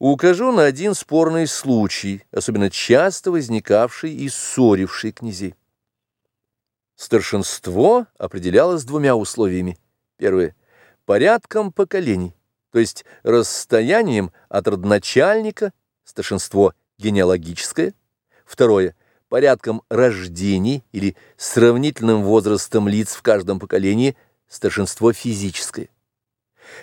Укажу на один спорный случай, особенно часто возникавший и ссоривший князей. Старшинство определялось двумя условиями. Первое – порядком поколений, то есть расстоянием от родоначальника, старшинство генеалогическое. Второе – порядком рождений или сравнительным возрастом лиц в каждом поколении, старшинство физическое.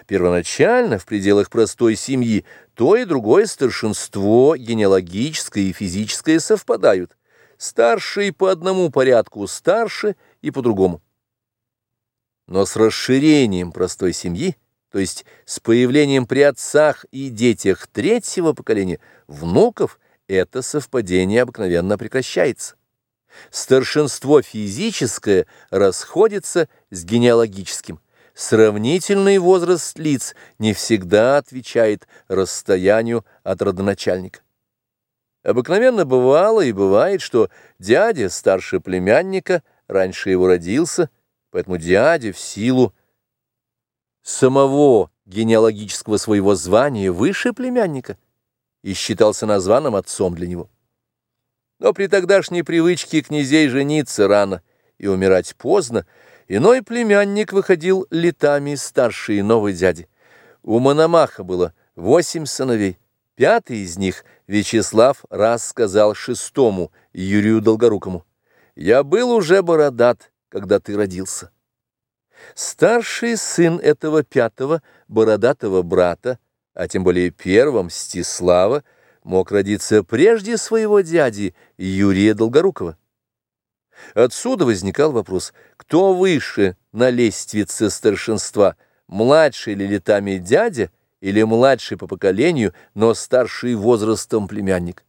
Первоначально, в пределах простой семьи, то и другое старшинство, генеалогическое и физическое, совпадают. Старший по одному порядку старше и по другому. Но с расширением простой семьи, то есть с появлением при отцах и детях третьего поколения, внуков, это совпадение обыкновенно прекращается. Старшинство физическое расходится с генеалогическим – Сравнительный возраст лиц не всегда отвечает расстоянию от родоначальника. Обыкновенно бывало и бывает, что дядя старше племянника, раньше его родился, поэтому дядя в силу самого генеалогического своего звания выше племянника и считался названным отцом для него. Но при тогдашней привычке князей жениться рано и умирать поздно, Иной племянник выходил летами старше иного дяди. У Мономаха было восемь сыновей. Пятый из них Вячеслав раз сказал шестому, Юрию Долгорукому, «Я был уже бородат, когда ты родился». Старший сын этого пятого бородатого брата, а тем более первым Стислава, мог родиться прежде своего дяди Юрия Долгорукова. Отсюда возникал вопрос, кто выше на лестнице старшинства, младший ли летами дядя или младший по поколению, но старший возрастом племянник.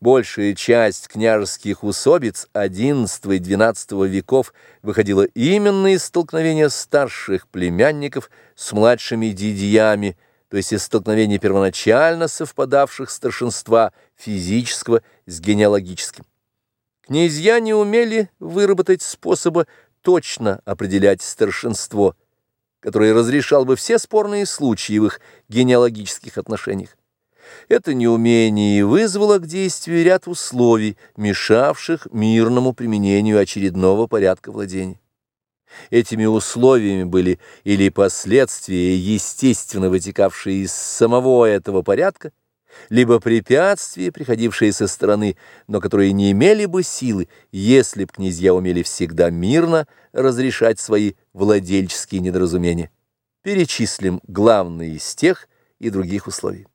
Большая часть княжеских усобиц XI и XII веков выходила именно из столкновения старших племянников с младшими дидьями, то есть из столкновения первоначально совпадавших старшинства физического с генеалогическим. Князья не умели выработать способа точно определять старшинство, который разрешал бы все спорные случаи в их генеалогических отношениях. Это неумение вызвало к действию ряд условий, мешавших мирному применению очередного порядка владения. Этими условиями были или последствия, естественно вытекавшие из самого этого порядка, либо препятствия, приходившие со стороны, но которые не имели бы силы, если б князья умели всегда мирно разрешать свои владельческие недоразумения. Перечислим главные из тех и других условий.